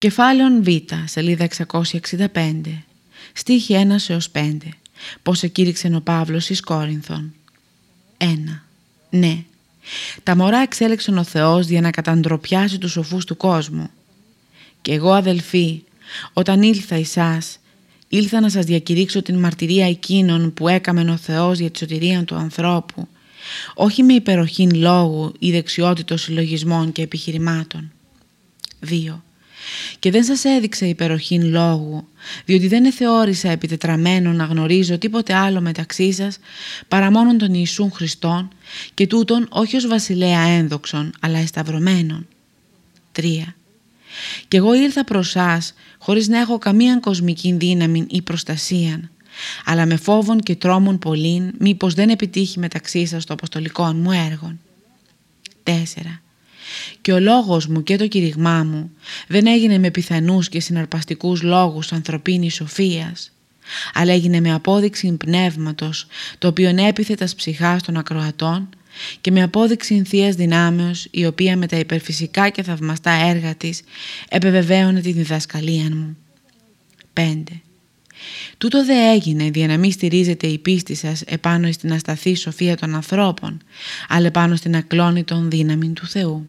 Κεφάλαιον Β, σελίδα 665, στίχη 1 έως 5. Πώς εκήρυξε ο Παύλος εις Κόρινθον; 1. Ναι. Τα μωρά εξέλεξαν ο Θεός για να καταντροπιάσει τους σοφούς του κόσμου. Και εγώ αδελφοί, όταν ήλθα εις σας, ήλθα να σας διακηρύξω την μαρτυρία εκείνων που έκαμεν ο Θεός για τη σωτηρία του ανθρώπου, όχι με υπεροχήν λόγου ή δεξιότητο συλλογισμών και επιχειρημάτων. 2 και δεν σας έδειξε υπεροχήν λόγου, διότι δεν εθεώρησα επιτετραμένο να γνωρίζω τίποτε άλλο μεταξύ σας παρά μόνον τον Ιησούν Χριστόν και τούτον όχι ως βασιλέα ένδοξον, αλλά εσταυρωμένον. 3. Κι εγώ ήρθα προς σας χωρίς να έχω καμία κοσμική δύναμη ή προστασία, αλλά με φόβον και τρόμων πολλήν μήπως δεν επιτύχει μεταξύ σας το αποστολικό μου έργο. 4 και ο λόγος μου και το κηρυγμά μου δεν έγινε με πιθανούς και συναρπαστικούς λόγους ανθρωπίνης σοφίας, αλλά έγινε με απόδειξη πνεύματος, το οποίο έπιθε τας ψυχάς των ακροατών και με απόδειξη θείας δυνάμεως, η οποία με τα υπερφυσικά και θαυμαστά έργα της επεβεβαίωνε τη διδασκαλία μου. 5. Τούτο δε έγινε για να μην στηρίζεται η πίστη σας επάνω στην ασταθή σοφία των ανθρώπων, αλλά επάνω στην ακλόνητον δύναμη του Θεού.